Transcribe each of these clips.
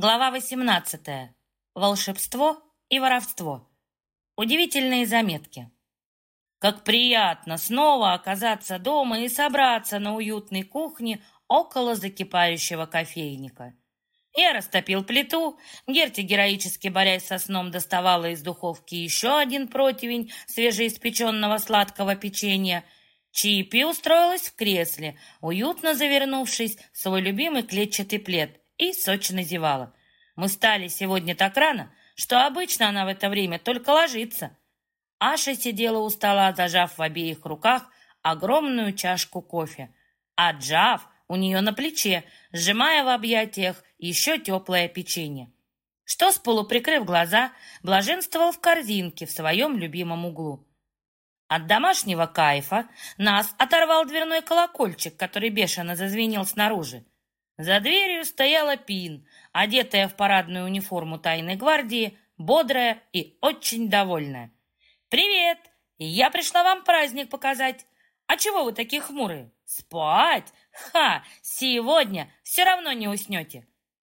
Глава 18. Волшебство и воровство. Удивительные заметки. Как приятно снова оказаться дома и собраться на уютной кухне около закипающего кофейника. Я растопил плиту, Герти, героически борясь со сном, доставала из духовки еще один противень свежеиспеченного сладкого печенья. Чипи устроилась в кресле, уютно завернувшись в свой любимый клетчатый плед – и сочно зевала. Мы стали сегодня так рано, что обычно она в это время только ложится. Аша сидела у стола, зажав в обеих руках огромную чашку кофе, а Джав у нее на плече, сжимая в объятиях еще теплое печенье. Что с полуприкрыв глаза, блаженствовал в корзинке в своем любимом углу. От домашнего кайфа нас оторвал дверной колокольчик, который бешено зазвенел снаружи. За дверью стояла Пин, одетая в парадную униформу тайной гвардии, бодрая и очень довольная. «Привет! Я пришла вам праздник показать. А чего вы такие хмурые? Спать? Ха! Сегодня все равно не уснете!»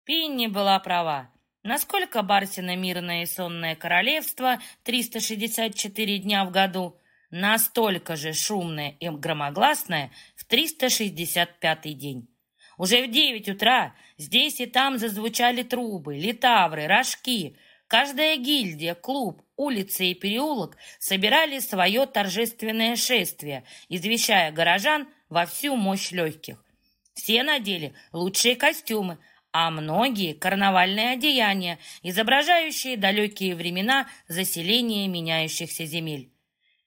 Пинни была права. Насколько Барсина мирное и сонное королевство 364 дня в году, настолько же шумное и громогласное в 365 день. Уже в девять утра здесь и там зазвучали трубы, литавры, рожки. Каждая гильдия, клуб, улица и переулок собирали свое торжественное шествие, извещая горожан во всю мощь легких. Все надели лучшие костюмы, а многие — карнавальные одеяния, изображающие далекие времена заселения меняющихся земель.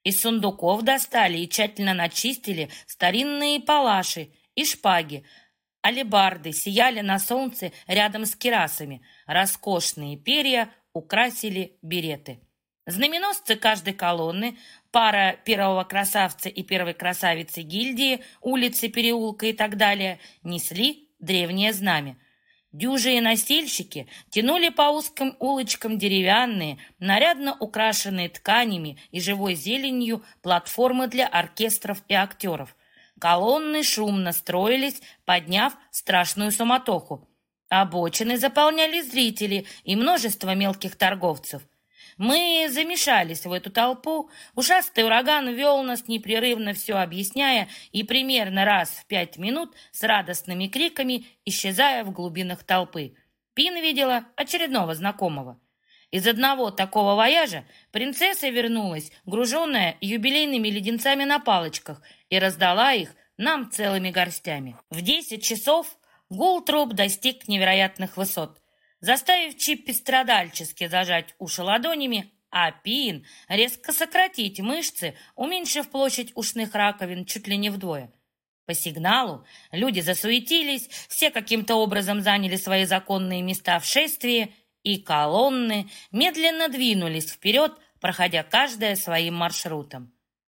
Из сундуков достали и тщательно начистили старинные палаши и шпаги, Алебарды сияли на солнце рядом с кирасами. Роскошные перья украсили береты. Знаменосцы каждой колонны, пара первого красавца и первой красавицы гильдии, улицы, переулка и так далее, несли древнее знамя. Дюжие носильщики тянули по узким улочкам деревянные, нарядно украшенные тканями и живой зеленью платформы для оркестров и актеров – Колонны шумно строились, подняв страшную суматоху. Обочины заполняли зрители и множество мелких торговцев. Мы замешались в эту толпу. Ушастый ураган вел нас непрерывно все объясняя и примерно раз в пять минут с радостными криками исчезая в глубинах толпы. Пин видела очередного знакомого. Из одного такого вояжа принцесса вернулась, груженная юбилейными леденцами на палочках, и раздала их нам целыми горстями. В десять часов гул труб достиг невероятных высот, заставив Чиппи страдальчески зажать уши ладонями, а Пин резко сократить мышцы, уменьшив площадь ушных раковин чуть ли не вдвое. По сигналу люди засуетились, все каким-то образом заняли свои законные места в шествии, и колонны медленно двинулись вперед, проходя каждая своим маршрутом.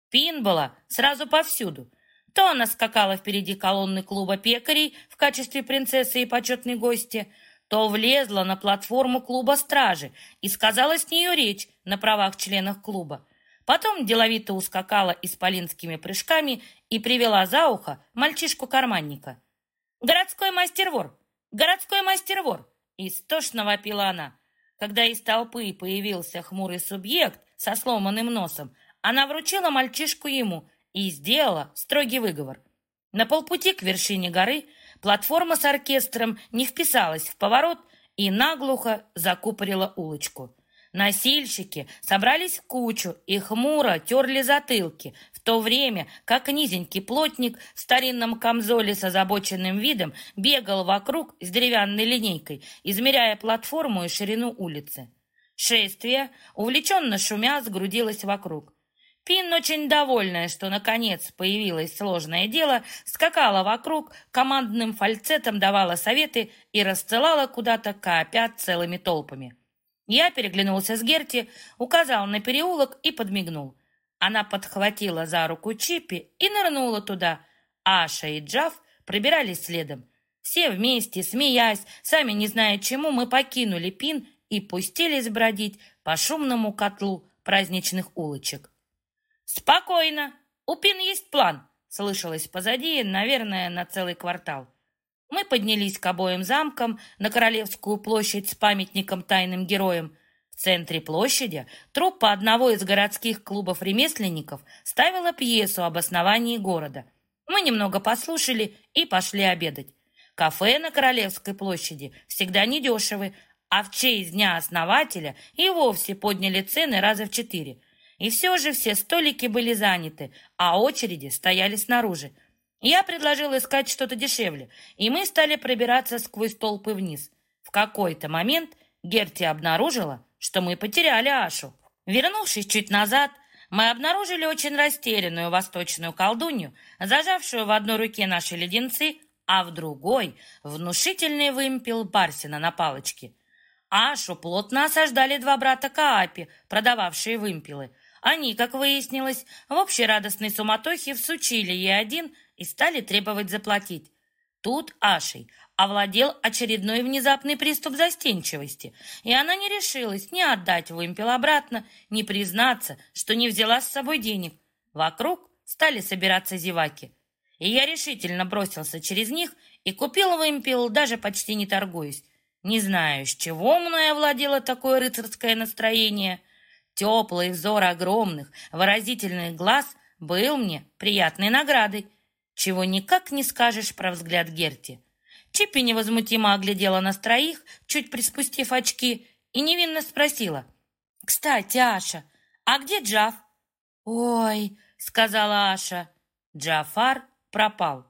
Пин была сразу повсюду. То она скакала впереди колонны клуба пекарей в качестве принцессы и почетной гости, то влезла на платформу клуба стражи и сказала с нее речь на правах членов клуба. Потом деловито ускакала исполинскими прыжками и привела за ухо мальчишку-карманника. «Городской мастер-вор! Городской мастер-вор!» Истошно вопила она. Когда из толпы появился хмурый субъект со сломанным носом, она вручила мальчишку ему и сделала строгий выговор. На полпути к вершине горы платформа с оркестром не вписалась в поворот и наглухо закупорила улочку. Носильщики собрались в кучу и хмуро терли затылки, то время как низенький плотник в старинном камзоле с озабоченным видом бегал вокруг с деревянной линейкой, измеряя платформу и ширину улицы. Шествие, увлеченно шумя, сгрудилось вокруг. Пин, очень довольная, что наконец появилось сложное дело, скакала вокруг, командным фальцетом давала советы и расцелала куда-то коопят целыми толпами. Я переглянулся с Герти, указал на переулок и подмигнул. Она подхватила за руку Чиппи и нырнула туда. Аша и Джав пробирались следом. Все вместе, смеясь, сами не зная чему, мы покинули Пин и пустились бродить по шумному котлу праздничных улочек. «Спокойно! У Пин есть план!» слышалось позади, наверное, на целый квартал. Мы поднялись к обоим замкам на Королевскую площадь с памятником тайным героям. В центре площади труппа одного из городских клубов ремесленников ставила пьесу об основании города. Мы немного послушали и пошли обедать. Кафе на Королевской площади всегда недешевы, а в честь Дня Основателя и вовсе подняли цены раза в четыре. И все же все столики были заняты, а очереди стояли снаружи. Я предложил искать что-то дешевле, и мы стали пробираться сквозь толпы вниз. В какой-то момент Герти обнаружила, что мы потеряли Ашу. Вернувшись чуть назад, мы обнаружили очень растерянную восточную колдунью, зажавшую в одной руке наши леденцы, а в другой — внушительный вымпел Барсина на палочке. Ашу плотно осаждали два брата Каапи, продававшие вымпелы. Они, как выяснилось, в общей радостной суматохе всучили ей один и стали требовать заплатить. Тут Ашей овладел очередной внезапный приступ застенчивости, и она не решилась ни отдать вымпел обратно, ни признаться, что не взяла с собой денег. Вокруг стали собираться зеваки. И я решительно бросился через них и купил вымпел, даже почти не торгуясь. Не знаю, с чего мной овладело такое рыцарское настроение. Теплый взор огромных, выразительных глаз был мне приятной наградой, чего никак не скажешь про взгляд Герти. Чиппи невозмутимо оглядела нас троих, чуть приспустив очки, и невинно спросила. «Кстати, Аша, а где Джаф?» «Ой», — сказала Аша. Джафар пропал.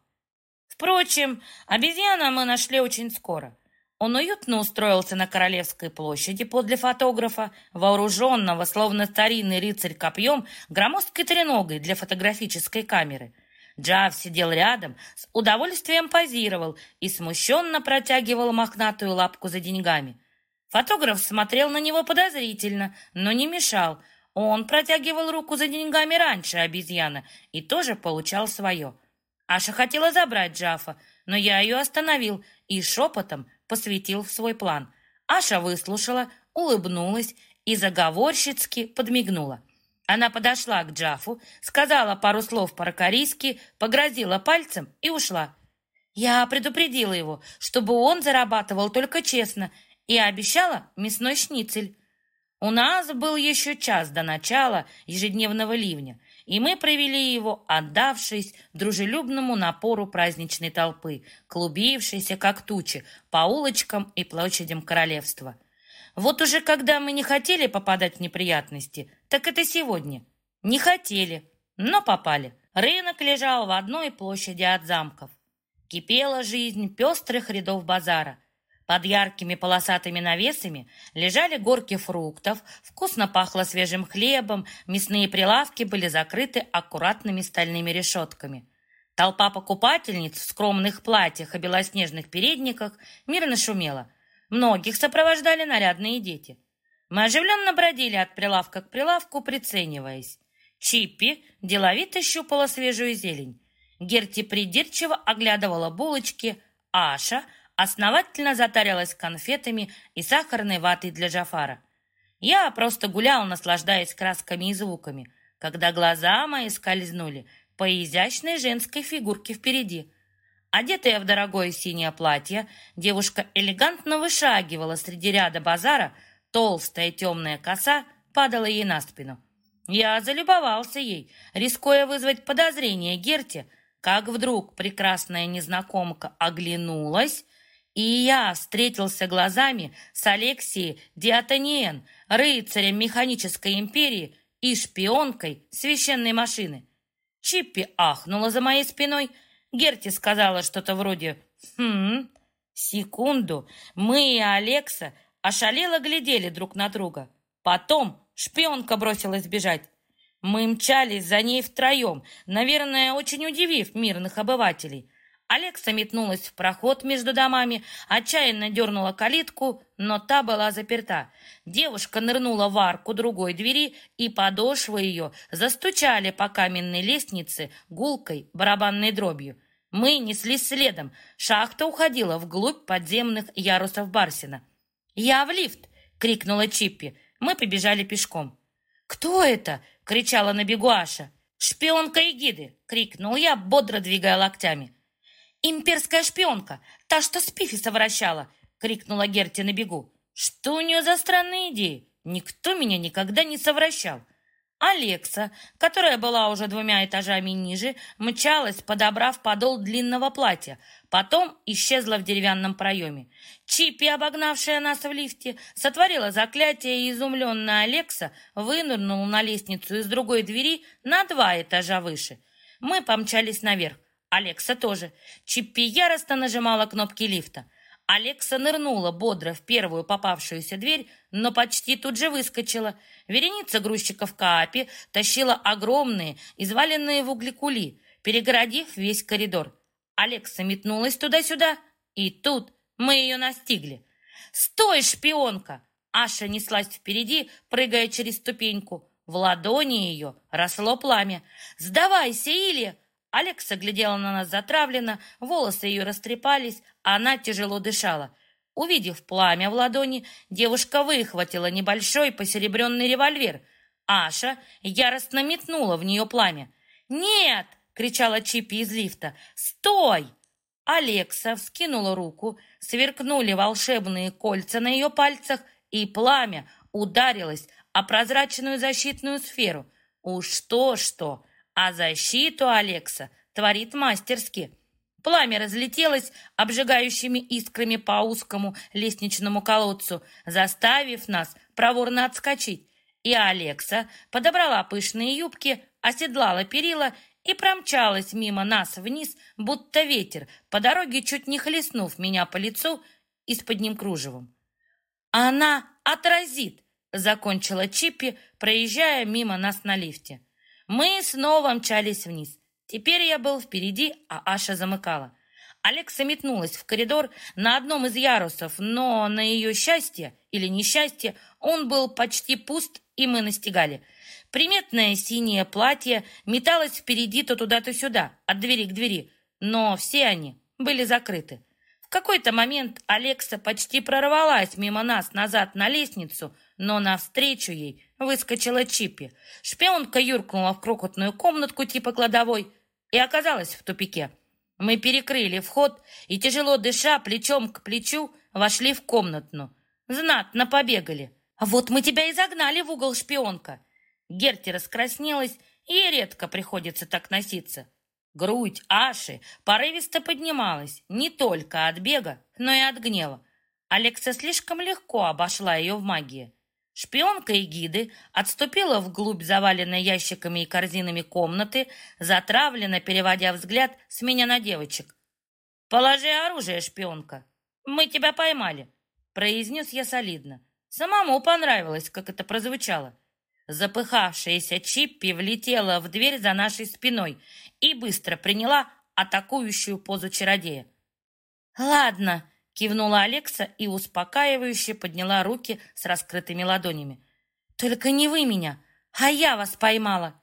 Впрочем, обезьяна мы нашли очень скоро. Он уютно устроился на Королевской площади подле фотографа, вооруженного, словно старинный рыцарь копьем, громоздкой треногой для фотографической камеры — Джав сидел рядом, с удовольствием позировал и смущенно протягивал мохнатую лапку за деньгами. Фотограф смотрел на него подозрительно, но не мешал. Он протягивал руку за деньгами раньше обезьяна и тоже получал свое. Аша хотела забрать Джафа, но я ее остановил и шепотом посвятил в свой план. Аша выслушала, улыбнулась и заговорщицки подмигнула. Она подошла к Джафу, сказала пару слов по-корейски, погрозила пальцем и ушла. Я предупредила его, чтобы он зарабатывал только честно, и обещала мясной шницель. У нас был еще час до начала ежедневного ливня, и мы провели его, отдавшись дружелюбному напору праздничной толпы, клубившейся, как тучи, по улочкам и площадям королевства. Вот уже когда мы не хотели попадать в неприятности, так это сегодня. Не хотели, но попали. Рынок лежал в одной площади от замков. Кипела жизнь пестрых рядов базара. Под яркими полосатыми навесами лежали горки фруктов, вкусно пахло свежим хлебом, мясные прилавки были закрыты аккуратными стальными решетками. Толпа покупательниц в скромных платьях и белоснежных передниках мирно шумела. Многих сопровождали нарядные дети. Мы оживленно бродили от прилавка к прилавку, прицениваясь. Чиппи деловито щупала свежую зелень. Герти придирчиво оглядывала булочки, Аша основательно затарялась конфетами и сахарной ватой для Джафара. Я просто гулял, наслаждаясь красками и звуками, когда глаза мои скользнули по изящной женской фигурке впереди. Одетая в дорогое синее платье, девушка элегантно вышагивала среди ряда базара, толстая темная коса падала ей на спину. Я залюбовался ей, рискуя вызвать подозрение Герте, как вдруг прекрасная незнакомка оглянулась, и я встретился глазами с Алексией Диатониен, рыцарем механической империи и шпионкой священной машины. Чиппи ахнула за моей спиной — Герти сказала что-то вроде «Хм...» Секунду мы и Алекса ошалело глядели друг на друга. Потом шпионка бросилась бежать. Мы мчались за ней втроем, наверное, очень удивив мирных обывателей. Алекса метнулась в проход между домами, отчаянно дернула калитку, но та была заперта. Девушка нырнула в арку другой двери, и подошвы ее застучали по каменной лестнице гулкой барабанной дробью. Мы неслись следом. Шахта уходила вглубь подземных ярусов Барсина. «Я в лифт!» — крикнула Чиппи. Мы побежали пешком. «Кто это?» — кричала на бегу Аша. «Шпионка Эгиды!» — крикнул я, бодро двигая локтями. «Имперская шпионка! та, что с Пифи совращала!» — крикнула Герти на бегу. «Что у нее за странные идеи? Никто меня никогда не совращал!» Алекса, которая была уже двумя этажами ниже, мчалась, подобрав подол длинного платья, потом исчезла в деревянном проеме. Чипи, обогнавшая нас в лифте, сотворила заклятие, и изумленная Алекса вынырнула на лестницу из другой двери на два этажа выше. Мы помчались наверх. Алекса тоже. Чиппи яростно нажимала кнопки лифта. Алекса нырнула бодро в первую попавшуюся дверь, но почти тут же выскочила. Вереница грузчиков Каапи тащила огромные, изваленные в угли кули, перегородив весь коридор. Алекса метнулась туда-сюда, и тут мы ее настигли. «Стой, шпионка!» Аша неслась впереди, прыгая через ступеньку. В ладони ее росло пламя. «Сдавайся, Илья!» Алекса глядела на нас затравленно, волосы ее растрепались, а она тяжело дышала. Увидев пламя в ладони, девушка выхватила небольшой посеребренный револьвер. Аша яростно метнула в нее пламя. «Нет!» — кричала Чипи из лифта. «Стой!» Алекса вскинула руку, сверкнули волшебные кольца на ее пальцах, и пламя ударилось о прозрачную защитную сферу. Уж то-что, а защиту Алекса творит мастерски. Пламя разлетелось обжигающими искрами по узкому лестничному колодцу, заставив нас проворно отскочить. И Алекса подобрала пышные юбки, оседлала перила и промчалась мимо нас вниз, будто ветер, по дороге чуть не хлестнув меня по лицу и с под ним кружевом. «Она отразит!» — закончила Чиппи, проезжая мимо нас на лифте. Мы снова мчались вниз. Теперь я был впереди, а Аша замыкала. Алекса метнулась в коридор на одном из ярусов, но на ее счастье или несчастье он был почти пуст, и мы настигали. Приметное синее платье металось впереди то туда, то сюда, от двери к двери, но все они были закрыты. В какой-то момент Алекса почти прорвалась мимо нас назад на лестницу, но навстречу ей выскочила Чиппи. Шпионка юркнула в крохотную комнатку типа кладовой и оказалась в тупике. Мы перекрыли вход и, тяжело дыша, плечом к плечу, вошли в комнатну. Знатно побегали. А вот мы тебя и загнали в угол шпионка. Герти раскраснелась, ей редко приходится так носиться. Грудь Аши порывисто поднималась не только от бега, но и от гнева. Алекса слишком легко обошла ее в магии. Шпионка и гиды отступила вглубь заваленной ящиками и корзинами комнаты, затравленно переводя взгляд с меня на девочек. «Положи оружие, шпионка. Мы тебя поймали», — произнес я солидно. Самому понравилось, как это прозвучало. Запыхавшаяся Чиппи влетела в дверь за нашей спиной и быстро приняла атакующую позу чародея. «Ладно», Кивнула Алекса и успокаивающе подняла руки с раскрытыми ладонями. «Только не вы меня, а я вас поймала!»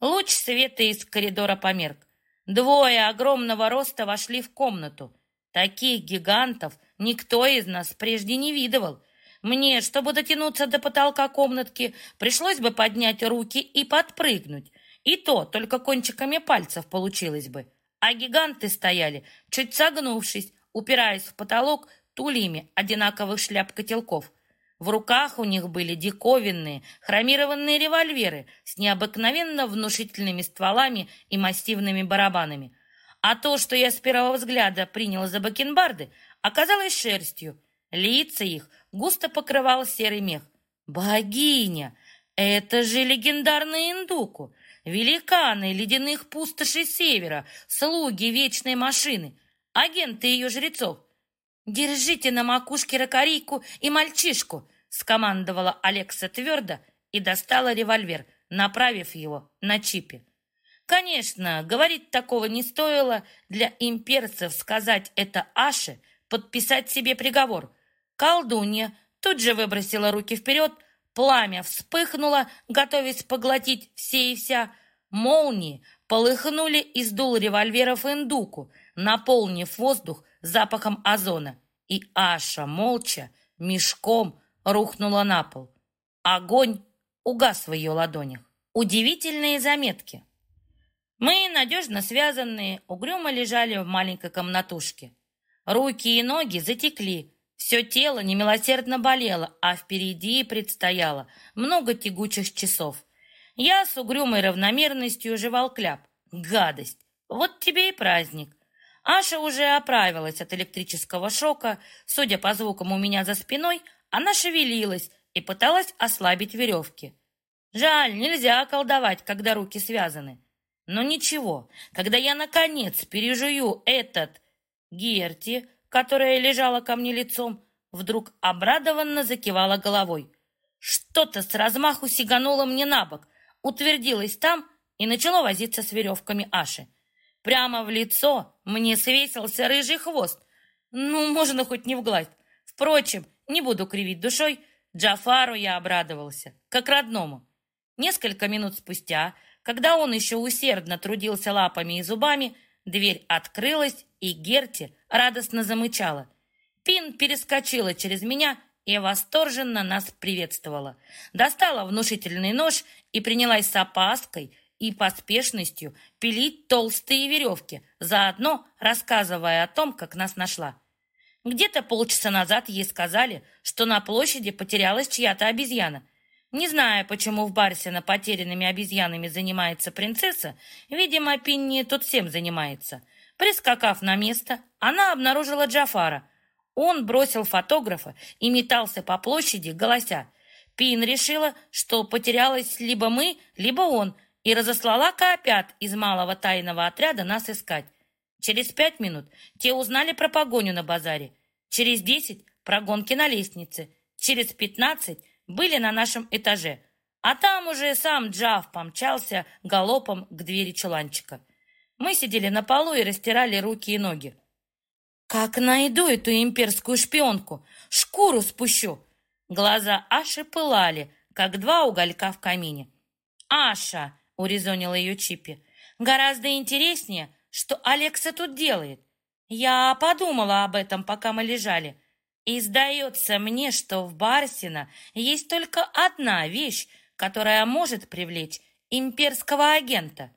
Луч света из коридора померк. Двое огромного роста вошли в комнату. Таких гигантов никто из нас прежде не видывал. Мне, чтобы дотянуться до потолка комнатки, пришлось бы поднять руки и подпрыгнуть. И то только кончиками пальцев получилось бы. А гиганты стояли, чуть согнувшись, упираясь в потолок тульями одинаковых шляп-котелков. В руках у них были диковинные, хромированные револьверы с необыкновенно внушительными стволами и массивными барабанами. А то, что я с первого взгляда принял за бакенбарды, оказалось шерстью. Лица их густо покрывал серый мех. Богиня! Это же легендарный индуку! Великаны ледяных пустошей севера, слуги вечной машины — агенты ее жрецов. «Держите на макушке ракарийку и мальчишку!» скомандовала Алекса твердо и достала револьвер, направив его на чипе. Конечно, говорить такого не стоило. Для имперцев сказать это Аше, подписать себе приговор. Колдунья тут же выбросила руки вперед, пламя вспыхнуло, готовясь поглотить все и вся. Молнии полыхнули из дул револьверов индуку, наполнив воздух запахом озона, и Аша молча, мешком рухнула на пол. Огонь угас в ее ладонях. Удивительные заметки. Мы, надежно связанные, угрюмо лежали в маленькой комнатушке. Руки и ноги затекли, все тело немилосердно болело, а впереди предстояло много тягучих часов. Я с угрюмой равномерностью жевал кляп. Гадость! Вот тебе и праздник. Аша уже оправилась от электрического шока. Судя по звукам у меня за спиной, она шевелилась и пыталась ослабить веревки. Жаль, нельзя колдовать, когда руки связаны. Но ничего, когда я, наконец, пережую этот Герти, которая лежала ко мне лицом, вдруг обрадованно закивала головой. Что-то с размаху сигануло мне на бок, утвердилось там и начало возиться с веревками Аши. Прямо в лицо мне свесился рыжий хвост. Ну, можно хоть не в гладь. Впрочем, не буду кривить душой, Джафару я обрадовался, как родному. Несколько минут спустя, когда он еще усердно трудился лапами и зубами, дверь открылась, и Герти радостно замычала. Пин перескочила через меня и восторженно нас приветствовала. Достала внушительный нож и принялась с опаской и поспешностью пилить толстые веревки, заодно рассказывая о том, как нас нашла. Где-то полчаса назад ей сказали, что на площади потерялась чья-то обезьяна. Не зная, почему в Барсино потерянными обезьянами занимается принцесса, видимо, Пинни тут всем занимается. Прискакав на место, она обнаружила Джафара. Он бросил фотографа и метался по площади, голося. Пин решила, что потерялась либо мы, либо он, и разослала копят из малого тайного отряда нас искать. Через пять минут те узнали про погоню на базаре. Через десять — про гонки на лестнице. Через пятнадцать были на нашем этаже. А там уже сам Джав помчался галопом к двери чуланчика. Мы сидели на полу и растирали руки и ноги. «Как найду эту имперскую шпионку? Шкуру спущу!» Глаза Аши пылали, как два уголька в камине. «Аша!» — урезонила ее Чипи. «Гораздо интереснее, что Алекса тут делает. Я подумала об этом, пока мы лежали. И сдается мне, что в Барсино есть только одна вещь, которая может привлечь имперского агента.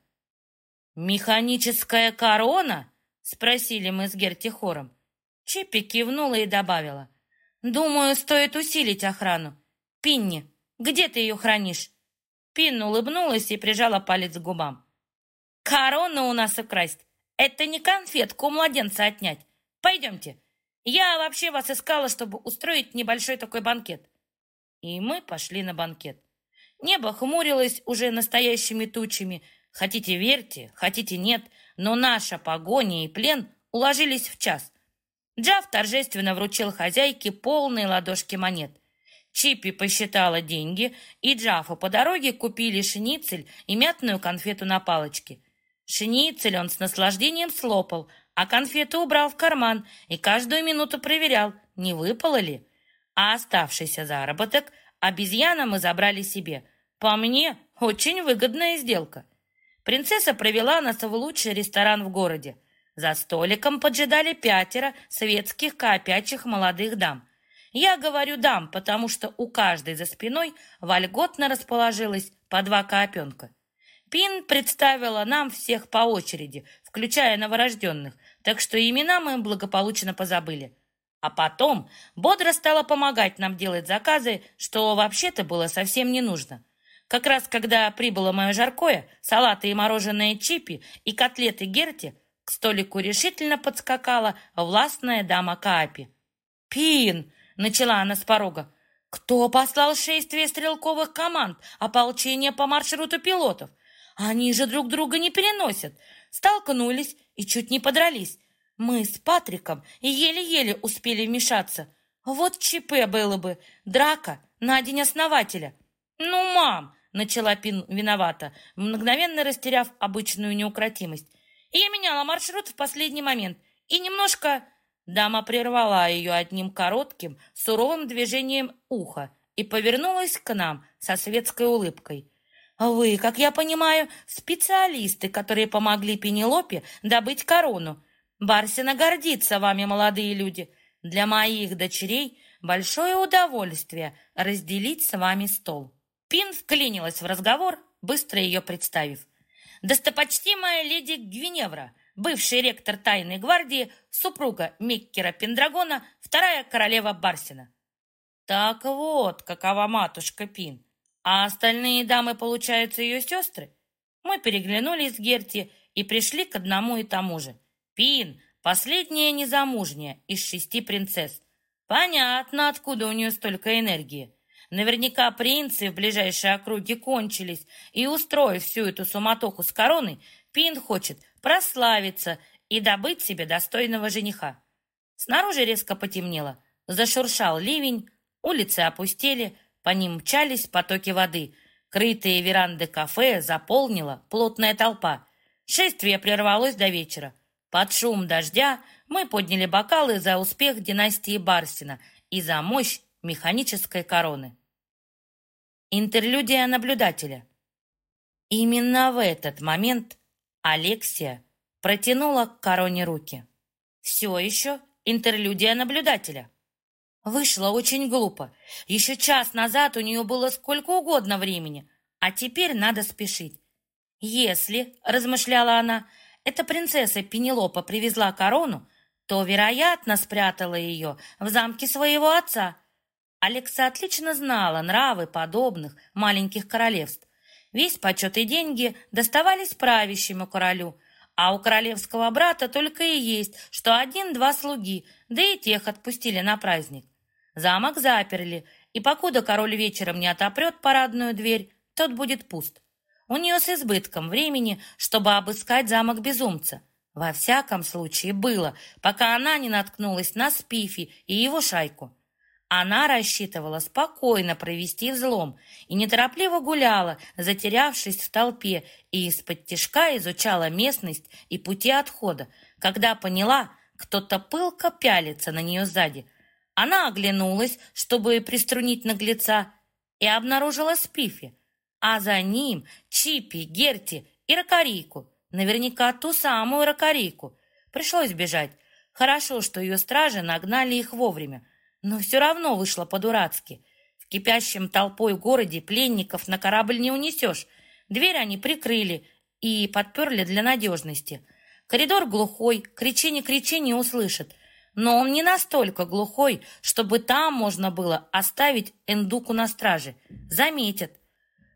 «Механическая корона?» — спросили мы с Герти хором. Чиппи кивнула и добавила. «Думаю, стоит усилить охрану. Пинни, где ты ее хранишь?» Пин улыбнулась и прижала палец к губам. «Корону у нас украсть это не конфетку у младенца отнять. Пойдемте. Я вообще вас искала, чтобы устроить небольшой такой банкет. И мы пошли на банкет. Небо хмурилось уже настоящими тучами. Хотите верьте, хотите нет, но наша погоня и плен уложились в час. Джав торжественно вручил хозяйке полные ладошки монет. Чипи посчитала деньги, и Джафу по дороге купили шницель и мятную конфету на палочке – Шницель он с наслаждением слопал, а конфеты убрал в карман и каждую минуту проверял, не выпало ли. А оставшийся заработок обезьяна мы забрали себе. По мне, очень выгодная сделка. Принцесса провела нас в лучший ресторан в городе. За столиком поджидали пятеро светских коопячих молодых дам. Я говорю дам, потому что у каждой за спиной вольготно расположилось по два коопенка. Пин представила нам всех по очереди, включая новорожденных, так что имена мы благополучно позабыли. А потом бодро стала помогать нам делать заказы, что вообще-то было совсем не нужно. Как раз когда прибыло мое жаркое, салаты и мороженое чипи и котлеты Герти, к столику решительно подскакала властная дама Каапи. «Пин!» — начала она с порога. «Кто послал шествие стрелковых команд, ополчение по маршруту пилотов? Они же друг друга не переносят. Столкнулись и чуть не подрались. Мы с Патриком еле-еле успели вмешаться. Вот ЧП было бы. Драка на день основателя. Ну, мам, начала Пин виновата, мгновенно растеряв обычную неукротимость. Я меняла маршрут в последний момент. И немножко... Дама прервала ее одним коротким, суровым движением уха и повернулась к нам со светской улыбкой. Вы, как я понимаю, специалисты, которые помогли Пенелопе добыть корону. Барсина гордится вами, молодые люди. Для моих дочерей большое удовольствие разделить с вами стол». Пин вклинилась в разговор, быстро ее представив. «Достопочтимая леди Гвиневра, бывший ректор тайной гвардии, супруга Миккера Пендрагона, вторая королева Барсина. Так вот, какова матушка Пин. А остальные дамы, получаются, ее сестры? Мы переглянулись с Герти и пришли к одному и тому же. Пин — последняя незамужняя из шести принцесс. Понятно, откуда у нее столько энергии. Наверняка принцы в ближайшей округе кончились, и, устроив всю эту суматоху с короной, Пин хочет прославиться и добыть себе достойного жениха. Снаружи резко потемнело, зашуршал ливень, улицы опустели, по ним мчались потоки воды, крытые веранды кафе заполнила плотная толпа. Шествие прервалось до вечера. Под шум дождя мы подняли бокалы за успех династии Барсина и за мощь механической короны. Интерлюдия наблюдателя. Именно в этот момент Алексия протянула к короне руки. Все еще интерлюдия наблюдателя. Вышло очень глупо. Еще час назад у нее было сколько угодно времени, а теперь надо спешить. Если, размышляла она, эта принцесса Пенелопа привезла корону, то, вероятно, спрятала ее в замке своего отца. Алекса отлично знала нравы подобных маленьких королевств. Весь почет и деньги доставались правящему королю, а у королевского брата только и есть, что один-два слуги, да и тех отпустили на праздник. Замок заперли, и покуда король вечером не отопрет парадную дверь, тот будет пуст. У нее с избытком времени, чтобы обыскать замок безумца. Во всяком случае было, пока она не наткнулась на Спифи и его шайку. Она рассчитывала спокойно провести взлом и неторопливо гуляла, затерявшись в толпе, и из-под тишка изучала местность и пути отхода, когда поняла, кто-то пылко пялится на нее сзади, она оглянулась, чтобы приструнить наглеца, и обнаружила Спифи, а за ним Чипи, Герти и Ракарику, наверняка ту самую Ракарику. Пришлось бежать. Хорошо, что ее стражи нагнали их вовремя, но все равно вышло по-дурацки. В кипящем толпой городе пленников на корабль не унесешь. Дверь они прикрыли и подперли для надежности. Коридор глухой, кричи не кричи, не услышит но он не настолько глухой, чтобы там можно было оставить эндуку на страже. Заметят.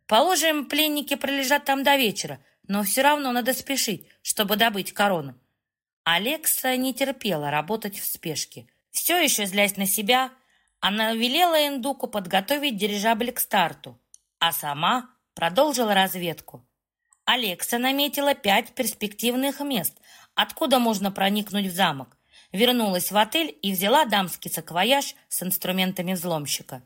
Положим, пленники пролежат там до вечера, но все равно надо спешить, чтобы добыть корону. Алекса не терпела работать в спешке. Все еще злясь на себя, она велела Эндуку подготовить дирижабль к старту, а сама продолжила разведку. Алекса наметила пять перспективных мест, откуда можно проникнуть в замок вернулась в отель и взяла дамский саквояж с инструментами взломщика.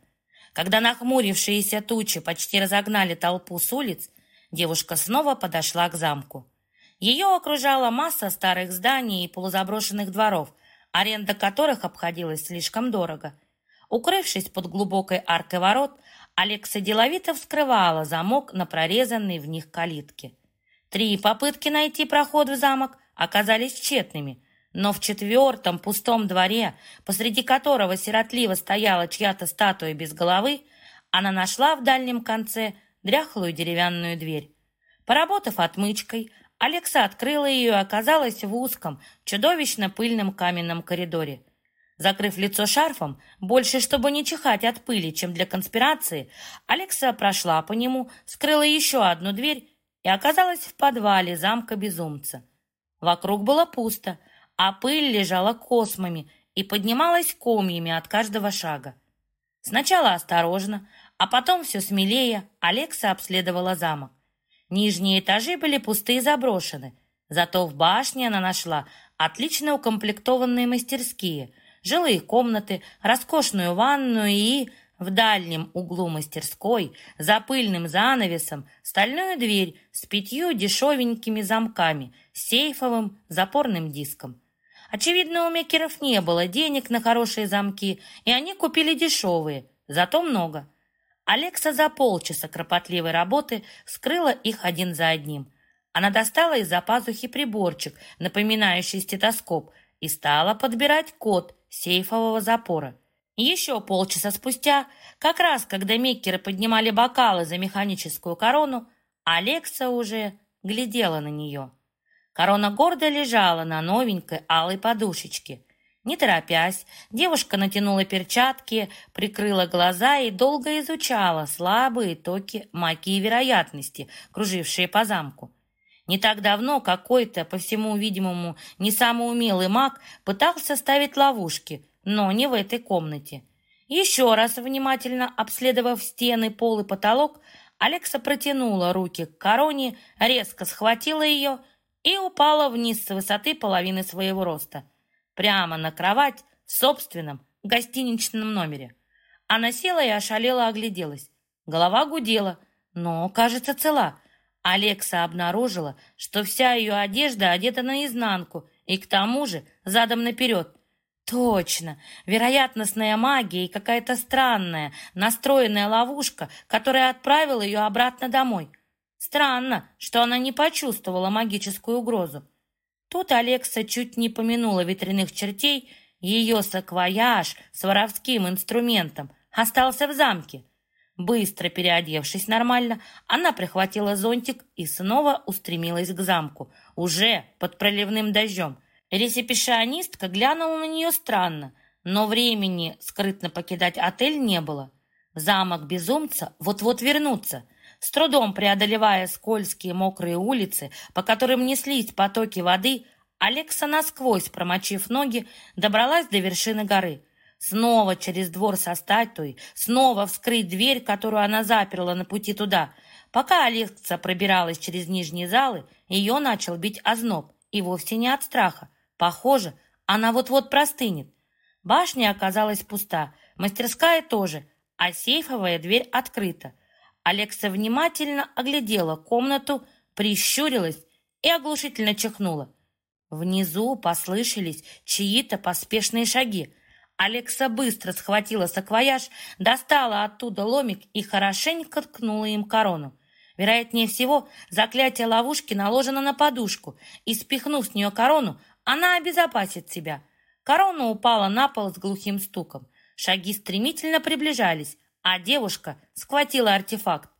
Когда нахмурившиеся тучи почти разогнали толпу с улиц, девушка снова подошла к замку. Ее окружала масса старых зданий и полузаброшенных дворов, аренда которых обходилась слишком дорого. Укрывшись под глубокой аркой ворот, Алекса деловито вскрывала замок на прорезанной в них калитке. Три попытки найти проход в замок оказались тщетными – но в четвертом пустом дворе, посреди которого сиротливо стояла чья-то статуя без головы, она нашла в дальнем конце дряхлую деревянную дверь. Поработав отмычкой, Алекса открыла ее и оказалась в узком, чудовищно пыльном каменном коридоре. Закрыв лицо шарфом, больше чтобы не чихать от пыли, чем для конспирации, Алекса прошла по нему, скрыла еще одну дверь и оказалась в подвале замка безумца. Вокруг было пусто — а пыль лежала космами и поднималась комьями от каждого шага. Сначала осторожно, а потом все смелее Алекса обследовала замок. Нижние этажи были пустые и заброшены, зато в башне она нашла отлично укомплектованные мастерские, жилые комнаты, роскошную ванную и, в дальнем углу мастерской, за пыльным занавесом, стальную дверь с пятью дешевенькими замками, сейфовым запорным диском. Очевидно, у мекеров не было денег на хорошие замки, и они купили дешевые, зато много. Алекса за полчаса кропотливой работы скрыла их один за одним. Она достала из-за пазухи приборчик, напоминающий стетоскоп, и стала подбирать код сейфового запора. Еще полчаса спустя, как раз когда меккеры поднимали бокалы за механическую корону, Алекса уже глядела на нее. Корона гордо лежала на новенькой алой подушечке. Не торопясь, девушка натянула перчатки, прикрыла глаза и долго изучала слабые токи магии вероятности, кружившие по замку. Не так давно какой-то, по всему видимому, не самый умелый маг пытался ставить ловушки, но не в этой комнате. Еще раз внимательно обследовав стены, пол и потолок, Алекса протянула руки к короне, резко схватила ее и упала вниз с высоты половины своего роста – прямо на кровать в собственном гостиничном номере. Она села и ошалела огляделась. Голова гудела, но, кажется, цела. Алекса обнаружила, что вся ее одежда одета наизнанку и к тому же задом наперед. Точно, вероятностная магия и какая-то странная, настроенная ловушка, которая отправила ее обратно домой. Странно, что она не почувствовала магическую угрозу. Тут Алекса чуть не помянула ветряных чертей, ее саквояж с воровским инструментом остался в замке. Быстро переодевшись нормально, она прихватила зонтик и снова устремилась к замку, уже под проливным дождем. Ресепшионистка глянула на нее странно, но времени скрытно покидать отель не было. Замок безумца вот-вот вернуться — с трудом преодолевая скользкие мокрые улицы, по которым неслись потоки воды, Алекса насквозь, промочив ноги, добралась до вершины горы. Снова через двор со статуей, снова вскрыть дверь, которую она заперла на пути туда. Пока Алекса пробиралась через нижние залы, ее начал бить озноб, и вовсе не от страха. Похоже, она вот-вот простынет. Башня оказалась пуста, мастерская тоже, а сейфовая дверь открыта. Алекса внимательно оглядела комнату, прищурилась и оглушительно чихнула. Внизу послышались чьи-то поспешные шаги. Алекса быстро схватила саквояж, достала оттуда ломик и хорошенько ткнула им корону. Вероятнее всего, заклятие ловушки наложено на подушку, и, спихнув с нее корону, она обезопасит себя. Корона упала на пол с глухим стуком. Шаги стремительно приближались, а девушка схватила артефакт.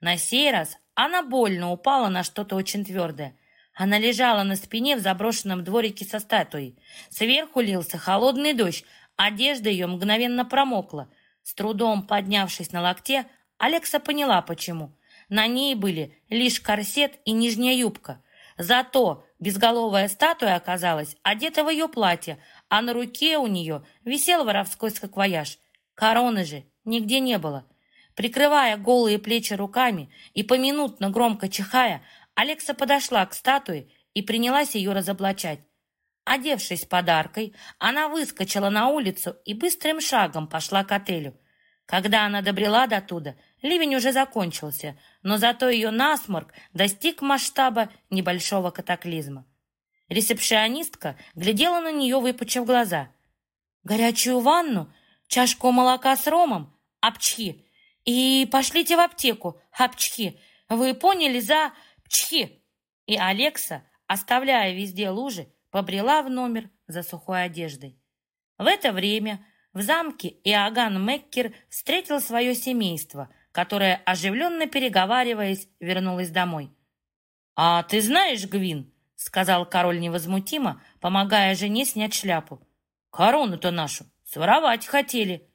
На сей раз она больно упала на что-то очень твердое. Она лежала на спине в заброшенном дворике со статуей. Сверху лился холодный дождь, одежда ее мгновенно промокла. С трудом поднявшись на локте, Алекса поняла, почему. На ней были лишь корсет и нижняя юбка. Зато безголовая статуя оказалась одета в ее платье, а на руке у нее висел воровской скаквояж. Короны же нигде не было. Прикрывая голые плечи руками и поминутно громко чихая, Алекса подошла к статуе и принялась ее разоблачать. Одевшись подаркой, она выскочила на улицу и быстрым шагом пошла к отелю. Когда она добрела до туда, ливень уже закончился, но зато ее насморк достиг масштаба небольшого катаклизма. Ресепшионистка глядела на нее, выпучив глаза. «Горячую ванну? Чашку молока с ромом? Апчхи! И пошлите в аптеку, апчхи! Вы поняли за пчхи!» И Алекса, оставляя везде лужи, побрела в номер за сухой одеждой. В это время в замке Иоганн Меккер встретил свое семейство, которое, оживленно переговариваясь, вернулось домой. «А ты знаешь, Гвин?» — сказал король невозмутимо, помогая жене снять шляпу. «Корону-то нашу своровать хотели».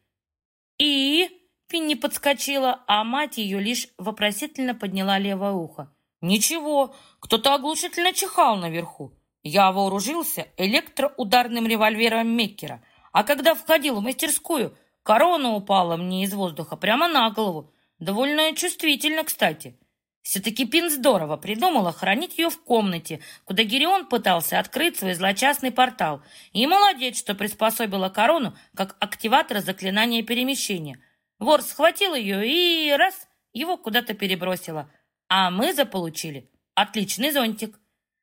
«И?» — Пинни подскочила, а мать ее лишь вопросительно подняла левое ухо. «Ничего, кто-то оглушительно чихал наверху. Я вооружился электроударным револьвером Меккера, а когда входил в мастерскую, корона упала мне из воздуха прямо на голову. Довольно чувствительно, кстати. Все-таки Пин здорово придумала хранить ее в комнате, куда Герион пытался открыть свой злочастный портал. И молодец, что приспособила корону как активатор заклинания перемещения. Вор схватил ее и раз, его куда-то перебросило. А мы заполучили отличный зонтик.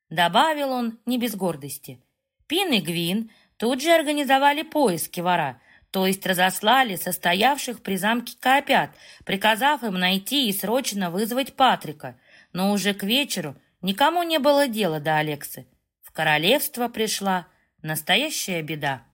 Добавил он не без гордости. Пин и Гвин тут же организовали поиски вора – то есть разослали состоявших при замке копят, приказав им найти и срочно вызвать Патрика. Но уже к вечеру никому не было дела до Алексы. В королевство пришла настоящая беда.